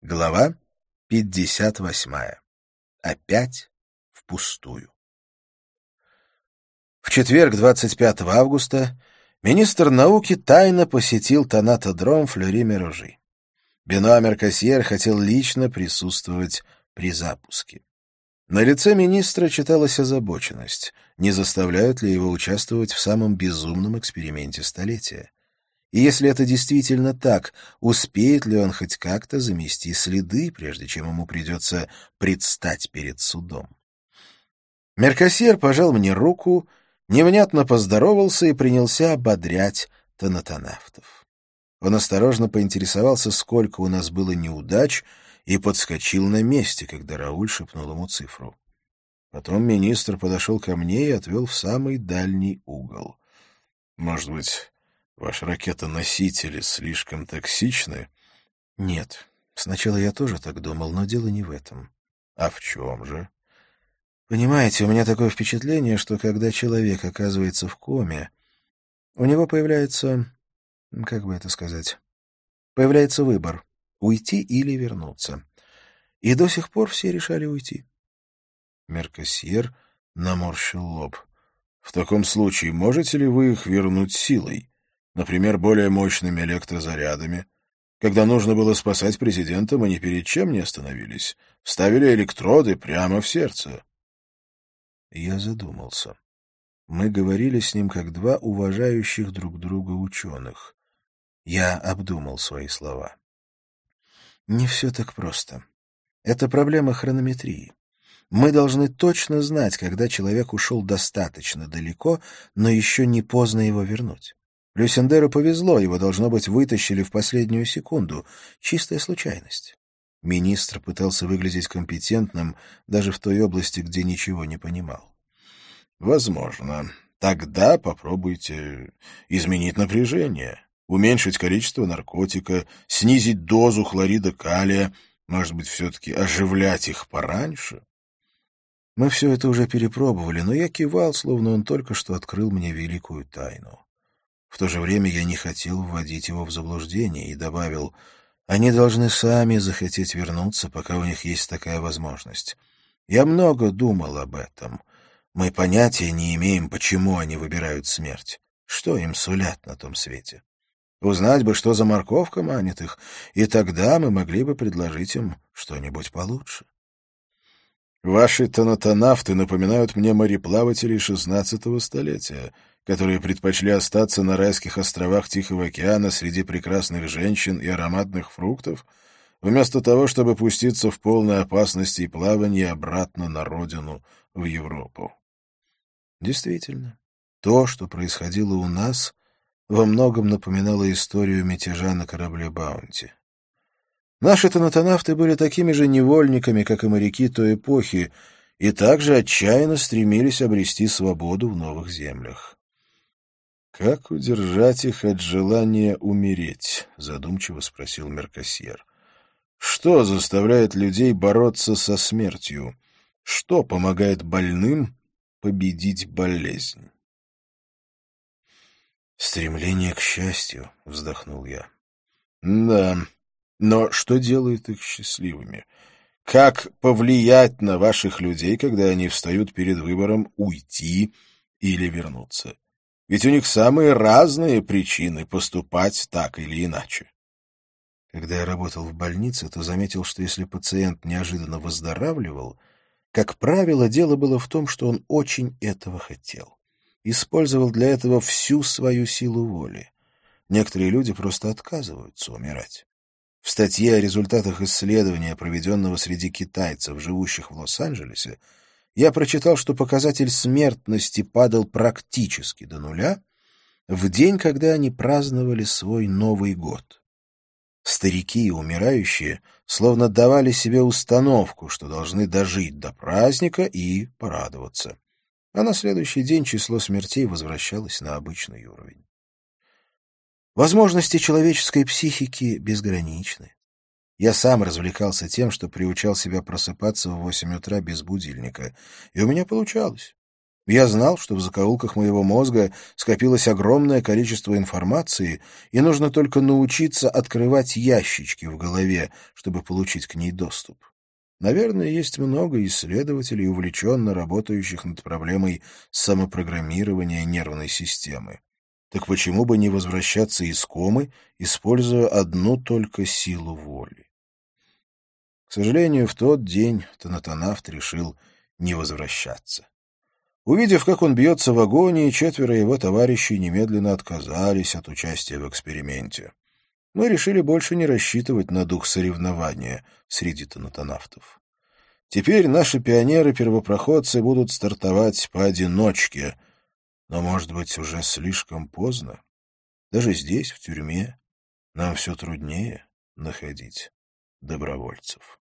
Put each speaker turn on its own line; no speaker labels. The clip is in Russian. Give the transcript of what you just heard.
Глава 58. Опять впустую. В четверг, 25 августа, министр науки тайно посетил Танатодром Флюри Меружи. Бенуа Меркасьер хотел лично присутствовать при запуске. На лице министра читалась озабоченность, не заставляют ли его участвовать в самом безумном эксперименте столетия. И если это действительно так, успеет ли он хоть как-то замести следы, прежде чем ему придется предстать перед судом? Меркосьер пожал мне руку, невнятно поздоровался и принялся ободрять тонатонавтов. Он осторожно поинтересовался, сколько у нас было неудач, и подскочил на месте, когда Рауль шепнул ему цифру. Потом министр подошел ко мне и отвел в самый дальний угол. — Может быть, Ваши ракетоносители слишком токсичны? Нет. Сначала я тоже так думал, но дело не в этом. А в чем же? Понимаете, у меня такое впечатление, что когда человек оказывается в коме, у него появляется... Как бы это сказать? Появляется выбор — уйти или вернуться. И до сих пор все решали уйти. Меркосьер наморщил лоб. — В таком случае можете ли вы их вернуть силой? Например, более мощными электрозарядами. Когда нужно было спасать президента, мы ни перед чем не остановились. Вставили электроды прямо в сердце. Я задумался. Мы говорили с ним как два уважающих друг друга ученых. Я обдумал свои слова. Не все так просто. Это проблема хронометрии. Мы должны точно знать, когда человек ушел достаточно далеко, но еще не поздно его вернуть. Люсендеру повезло, его, должно быть, вытащили в последнюю секунду. Чистая случайность. Министр пытался выглядеть компетентным даже в той области, где ничего не понимал. «Возможно. Тогда попробуйте изменить напряжение, уменьшить количество наркотика, снизить дозу хлорида калия, может быть, все-таки оживлять их пораньше». Мы все это уже перепробовали, но я кивал, словно он только что открыл мне великую тайну. В то же время я не хотел вводить его в заблуждение и добавил, они должны сами захотеть вернуться, пока у них есть такая возможность. Я много думал об этом. Мы понятия не имеем, почему они выбирают смерть. Что им сулят на том свете? Узнать бы, что за морковка манит их, и тогда мы могли бы предложить им что-нибудь получше. Ваши тонатонавты напоминают мне мореплавателей шестнадцатого столетия, которые предпочли остаться на райских островах Тихого океана среди прекрасных женщин и ароматных фруктов, вместо того, чтобы пуститься в полной опасности и плавание обратно на родину, в Европу. Действительно, то, что происходило у нас, во многом напоминало историю мятежа на корабле «Баунти». Наши тонатонавты были такими же невольниками, как и моряки той эпохи, и также отчаянно стремились обрести свободу в новых землях. «Как удержать их от желания умереть?» — задумчиво спросил Меркосьер. «Что заставляет людей бороться со смертью? Что помогает больным победить болезнь?» «Стремление к счастью», — вздохнул я. «Да, но что делает их счастливыми? Как повлиять на ваших людей, когда они встают перед выбором уйти или вернуться?» Ведь у них самые разные причины поступать так или иначе. Когда я работал в больнице, то заметил, что если пациент неожиданно выздоравливал, как правило, дело было в том, что он очень этого хотел. Использовал для этого всю свою силу воли. Некоторые люди просто отказываются умирать. В статье о результатах исследования, проведенного среди китайцев, живущих в Лос-Анджелесе, я прочитал, что показатель смертности падал практически до нуля в день, когда они праздновали свой Новый год. Старики и умирающие словно давали себе установку, что должны дожить до праздника и порадоваться. А на следующий день число смертей возвращалось на обычный уровень. Возможности человеческой психики безграничны. Я сам развлекался тем, что приучал себя просыпаться в восемь утра без будильника, и у меня получалось. Я знал, что в закоулках моего мозга скопилось огромное количество информации, и нужно только научиться открывать ящички в голове, чтобы получить к ней доступ. Наверное, есть много исследователей, увлеченно работающих над проблемой самопрограммирования нервной системы. Так почему бы не возвращаться из комы, используя одну только силу воли? К сожалению, в тот день Танатанафт решил не возвращаться. Увидев, как он бьется в агонии, четверо его товарищей немедленно отказались от участия в эксперименте. Мы решили больше не рассчитывать на дух соревнования среди тонатонавтов. Теперь наши пионеры-первопроходцы будут стартовать поодиночке, но, может быть, уже слишком поздно. Даже здесь, в тюрьме, нам все труднее находить добровольцев.